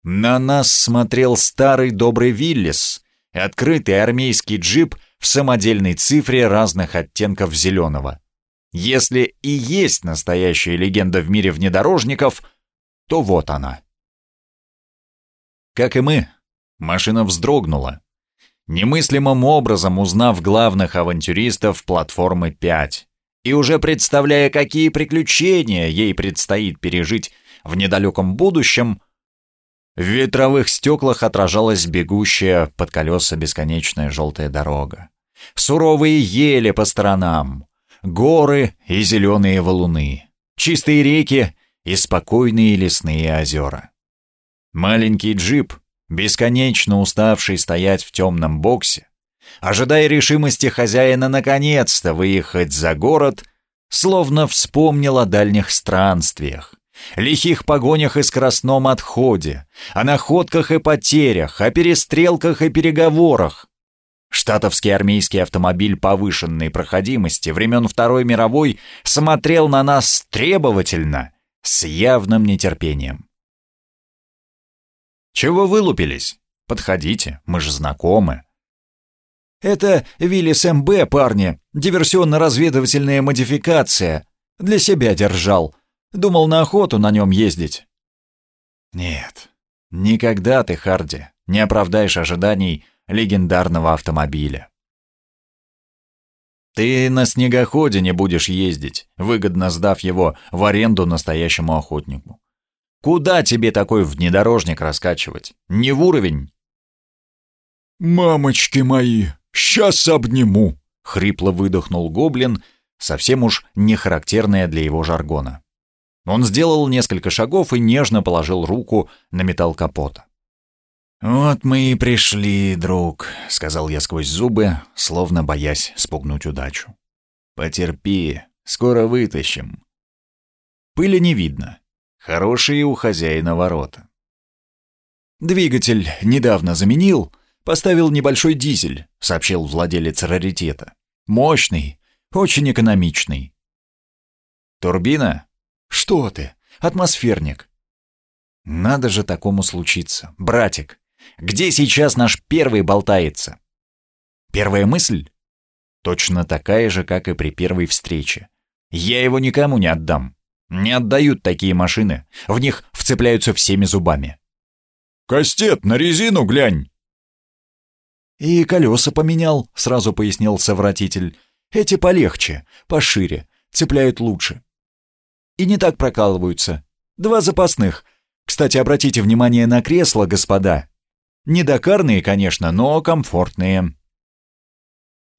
На нас смотрел старый добрый Виллис, открытый армейский джип в самодельной цифре разных оттенков зеленого. Если и есть настоящая легенда в мире внедорожников, то вот она. Как и мы, машина вздрогнула, немыслимым образом узнав главных авантюристов платформы 5 и уже представляя, какие приключения ей предстоит пережить в недалеком будущем, в ветровых стеклах отражалась бегущая под колеса бесконечная желтая дорога. Суровые ели по сторонам, горы и зеленые валуны, чистые реки и спокойные лесные озера. Маленький джип — бесконечно уставший стоять в темном боксе, ожидая решимости хозяина наконец-то выехать за город, словно вспомнил о дальних странствиях, лихих погонях и скоростном отходе, о находках и потерях, о перестрелках и переговорах. Штатовский армейский автомобиль повышенной проходимости времен Второй мировой смотрел на нас требовательно, с явным нетерпением. «Чего вылупились? Подходите, мы же знакомы». «Это Виллис МБ, парни, диверсионно-разведывательная модификация. Для себя держал. Думал на охоту на нем ездить». «Нет, никогда ты, Харди, не оправдаешь ожиданий легендарного автомобиля». Ты на снегоходе не будешь ездить, выгодно сдав его в аренду настоящему охотнику. Куда тебе такой внедорожник раскачивать? Не в уровень?» «Мамочки мои, сейчас обниму!» — хрипло выдохнул гоблин, совсем уж не характерное для его жаргона. Он сделал несколько шагов и нежно положил руку на металл капота. «Вот мы и пришли, друг», — сказал я сквозь зубы, словно боясь спугнуть удачу. «Потерпи, скоро вытащим». Пыли не видно, Хорошие у хозяина ворота. «Двигатель недавно заменил, поставил небольшой дизель», — сообщил владелец раритета. «Мощный, очень экономичный». «Турбина?» «Что ты? Атмосферник». «Надо же такому случиться. Братик, где сейчас наш первый болтается?» «Первая мысль?» «Точно такая же, как и при первой встрече. Я его никому не отдам. Не отдают такие машины. В них вцепляются всеми зубами. «Кастет, на резину глянь!» «И колеса поменял», — сразу пояснил совратитель. «Эти полегче, пошире, цепляют лучше. И не так прокалываются. Два запасных. Кстати, обратите внимание на кресла, господа. Недокарные, конечно, но комфортные».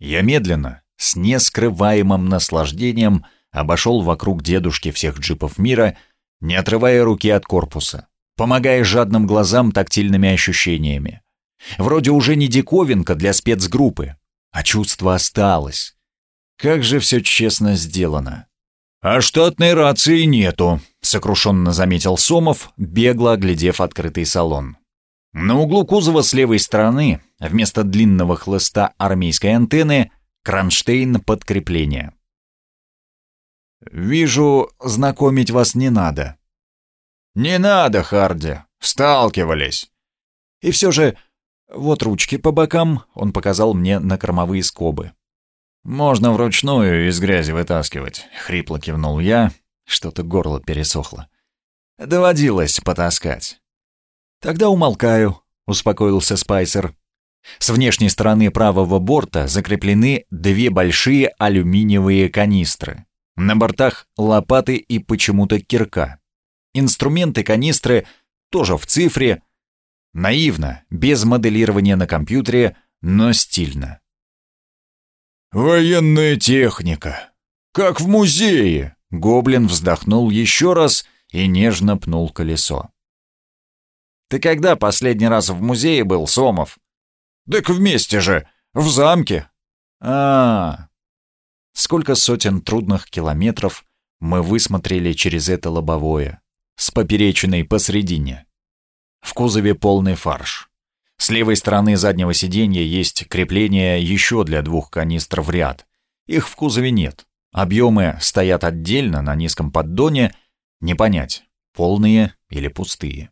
Я медленно, с нескрываемым наслаждением, — обошел вокруг дедушки всех джипов мира, не отрывая руки от корпуса, помогая жадным глазам тактильными ощущениями. Вроде уже не диковинка для спецгруппы, а чувство осталось. Как же все честно сделано. «А штатной рации нету», — сокрушенно заметил Сомов, бегло оглядев открытый салон. На углу кузова с левой стороны, вместо длинного хлыста армейской антенны, кронштейн подкрепления. «Вижу, знакомить вас не надо». «Не надо, Харди, сталкивались». «И все же, вот ручки по бокам», — он показал мне на кормовые скобы. «Можно вручную из грязи вытаскивать», — хрипло кивнул я, что-то горло пересохло. «Доводилось потаскать». «Тогда умолкаю», — успокоился Спайсер. С внешней стороны правого борта закреплены две большие алюминиевые канистры. На бортах лопаты и почему-то кирка. Инструменты канистры тоже в цифре. Наивно, без моделирования на компьютере, но стильно. «Военная техника! Как в музее!» Гоблин вздохнул еще раз и нежно пнул колесо. «Ты когда последний раз в музее был, Сомов?» «Так вместе же, в замке». А, -а, -а сколько сотен трудных километров мы высмотрели через это лобовое, с поперечиной посредине. В кузове полный фарш. С левой стороны заднего сиденья есть крепление еще для двух канистр в ряд. Их в кузове нет. Объемы стоят отдельно на низком поддоне, не понять, полные или пустые.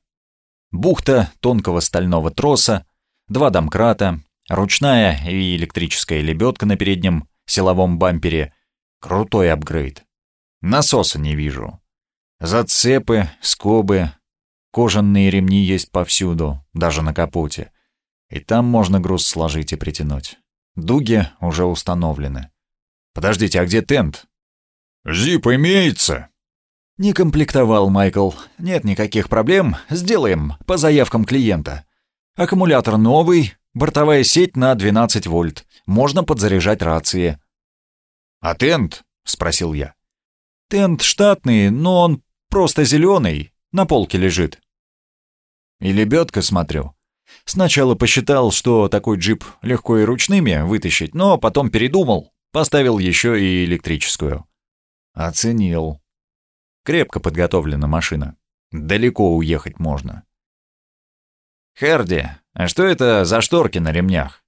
Бухта тонкого стального троса, два домкрата, ручная и электрическая лебедка на переднем силовом бампере. Крутой апгрейд. Насоса не вижу. Зацепы, скобы, кожаные ремни есть повсюду, даже на капоте. И там можно груз сложить и притянуть. Дуги уже установлены. Подождите, а где тент? Зип имеется. Не комплектовал, Майкл. Нет никаких проблем. Сделаем по заявкам клиента. Аккумулятор новый, бортовая сеть на 12 вольт можно подзаряжать рации. «А тент?» — спросил я. «Тент штатный, но он просто зеленый, на полке лежит». «И лебедка, смотрю». Сначала посчитал, что такой джип легко и ручными вытащить, но потом передумал, поставил еще и электрическую. Оценил. Крепко подготовлена машина. Далеко уехать можно. «Херди, а что это за шторки на ремнях?»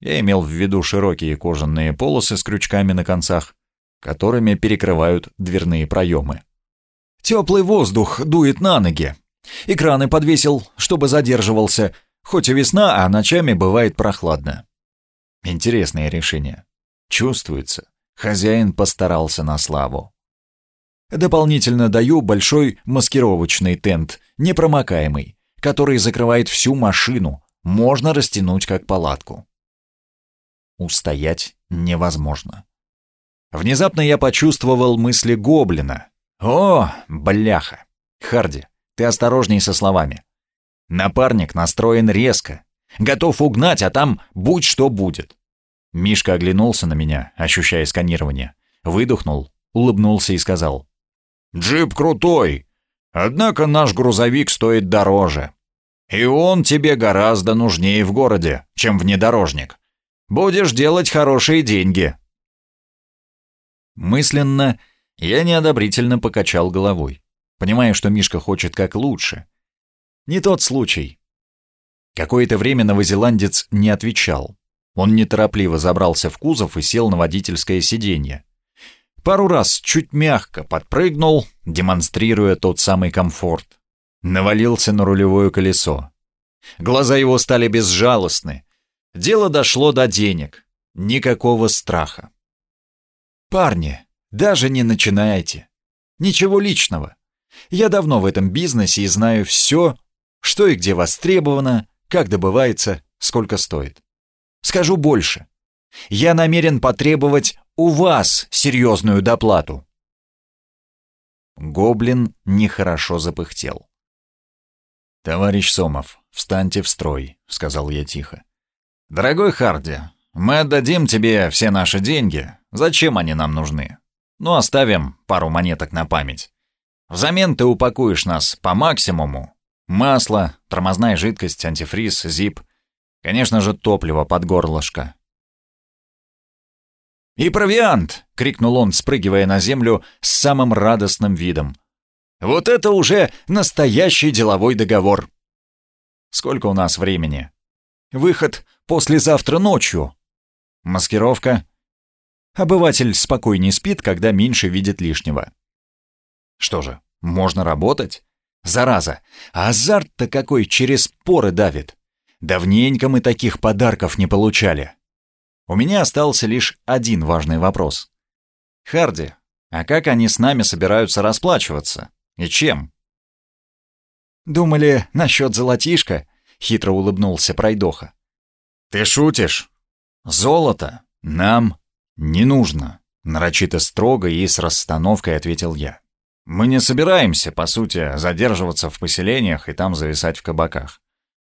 Я имел в виду широкие кожаные полосы с крючками на концах, которыми перекрывают дверные проемы. «Теплый воздух дует на ноги. Экраны подвесил, чтобы задерживался, хоть и весна, а ночами бывает прохладно». Интересное решение. Чувствуется, хозяин постарался на славу. Дополнительно даю большой маскировочный тент, непромокаемый, который закрывает всю машину, можно растянуть как палатку устоять невозможно. Внезапно я почувствовал мысли гоблина. «О, бляха! Харди, ты осторожней со словами. Напарник настроен резко, готов угнать, а там будь что будет». Мишка оглянулся на меня, ощущая сканирование, выдохнул, улыбнулся и сказал. «Джип крутой, однако наш грузовик стоит дороже. И он тебе гораздо нужнее в городе, чем внедорожник. Будешь делать хорошие деньги». Мысленно я неодобрительно покачал головой, понимая, что Мишка хочет как лучше. Не тот случай. Какое-то время новозеландец не отвечал. Он неторопливо забрался в кузов и сел на водительское сиденье. Пару раз чуть мягко подпрыгнул, демонстрируя тот самый комфорт. Навалился на рулевое колесо. Глаза его стали безжалостны, Дело дошло до денег. Никакого страха. «Парни, даже не начинайте. Ничего личного. Я давно в этом бизнесе и знаю все, что и где востребовано, как добывается, сколько стоит. Скажу больше. Я намерен потребовать у вас серьезную доплату». Гоблин нехорошо запыхтел. «Товарищ Сомов, встаньте в строй», — сказал я тихо. «Дорогой Харди, мы отдадим тебе все наши деньги. Зачем они нам нужны? Ну, оставим пару монеток на память. Взамен ты упакуешь нас по максимуму. Масло, тормозная жидкость, антифриз, зип. Конечно же, топливо под горлышко. «И провиант!» — крикнул он, спрыгивая на землю с самым радостным видом. «Вот это уже настоящий деловой договор!» Сколько у нас времени? Выход послезавтра ночью. Маскировка? Обыватель спокойнее спит, когда меньше видит лишнего. Что же, можно работать? Зараза, а азарт-то какой через поры давит. Давненько мы таких подарков не получали. У меня остался лишь один важный вопрос. Харди, а как они с нами собираются расплачиваться? И чем? Думали насчет золотишка? Хитро улыбнулся Пройдоха. Ты шутишь? Золото нам не нужно. Нарочито строго и с расстановкой ответил я. Мы не собираемся, по сути, задерживаться в поселениях и там зависать в кабаках.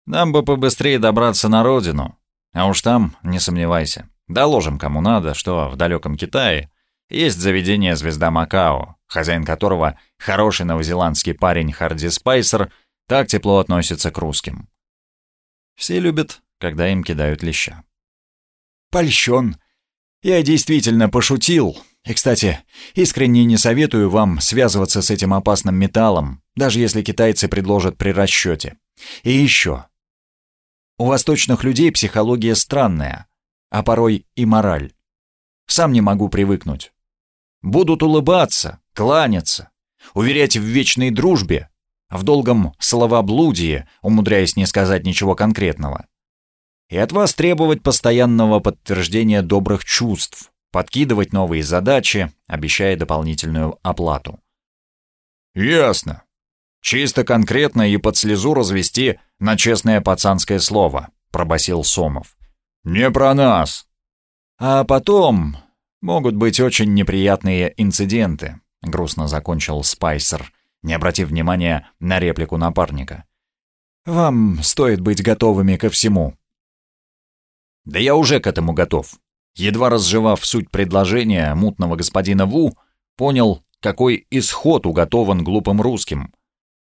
Нам бы побыстрее добраться на родину. А уж там, не сомневайся, доложим кому надо, что в далеком Китае есть заведение «Звезда Макао», хозяин которого хороший новозеландский парень Харди Спайсер так тепло относится к русским. Все любят, когда им кидают леща. «Польщен. Я действительно пошутил. И, кстати, искренне не советую вам связываться с этим опасным металлом, даже если китайцы предложат при расчете. И еще. У восточных людей психология странная, а порой и мораль. Сам не могу привыкнуть. Будут улыбаться, кланяться, уверять в вечной дружбе, в долгом словоблудии, умудряясь не сказать ничего конкретного. И от вас требовать постоянного подтверждения добрых чувств, подкидывать новые задачи, обещая дополнительную оплату. «Ясно. Чисто конкретно и под слезу развести на честное пацанское слово», — пробасил Сомов. «Не про нас». «А потом могут быть очень неприятные инциденты», — грустно закончил Спайсер, не обратив внимания на реплику напарника. «Вам стоит быть готовыми ко всему». «Да я уже к этому готов», едва разжевав суть предложения мутного господина Ву, понял, какой исход уготован глупым русским.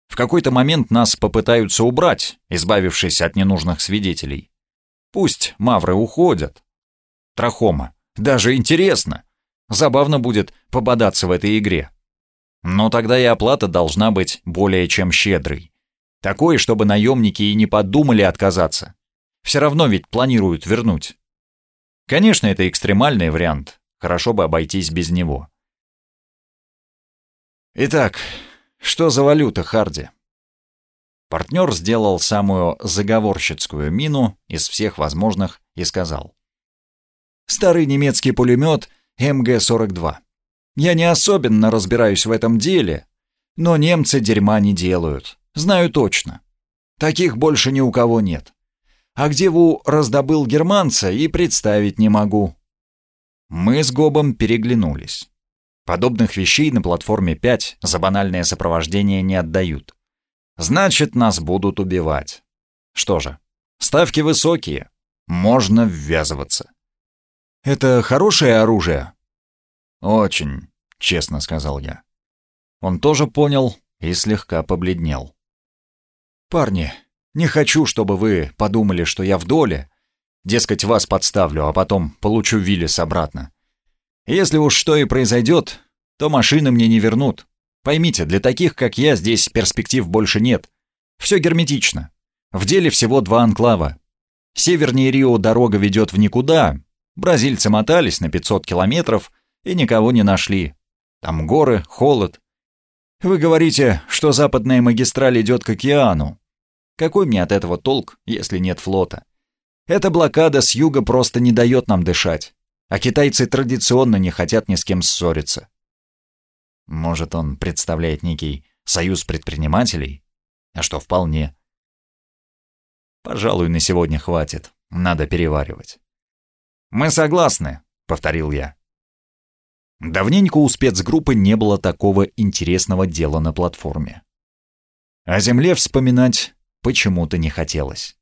В какой-то момент нас попытаются убрать, избавившись от ненужных свидетелей. Пусть мавры уходят. Трахома. Даже интересно. Забавно будет пободаться в этой игре. Но тогда и оплата должна быть более чем щедрой. Такой, чтобы наемники и не подумали отказаться. Все равно ведь планируют вернуть. Конечно, это экстремальный вариант. Хорошо бы обойтись без него. Итак, что за валюта, Харди? Партнер сделал самую заговорщицкую мину из всех возможных и сказал. Старый немецкий пулемет МГ-42. Я не особенно разбираюсь в этом деле, но немцы дерьма не делают. Знаю точно. Таких больше ни у кого нет. А где Ву раздобыл германца, и представить не могу. Мы с Гобом переглянулись. Подобных вещей на платформе 5 за банальное сопровождение не отдают. Значит, нас будут убивать. Что же, ставки высокие. Можно ввязываться. «Это хорошее оружие?» «Очень», — честно сказал я. Он тоже понял и слегка побледнел. «Парни, не хочу, чтобы вы подумали, что я в доле. Дескать, вас подставлю, а потом получу Виллис обратно. Если уж что и произойдет, то машины мне не вернут. Поймите, для таких, как я, здесь перспектив больше нет. Все герметично. В деле всего два анклава. Севернее Рио дорога ведет в никуда. Бразильцы мотались на 500 километров и никого не нашли. Там горы, холод. Вы говорите, что западная магистраль идет к океану. Какой мне от этого толк, если нет флота? Эта блокада с юга просто не дает нам дышать. А китайцы традиционно не хотят ни с кем ссориться. Может, он представляет некий союз предпринимателей? А что, вполне. Пожалуй, на сегодня хватит. Надо переваривать. «Мы согласны», — повторил я. Давненько у спецгруппы не было такого интересного дела на платформе. О земле вспоминать почему-то не хотелось.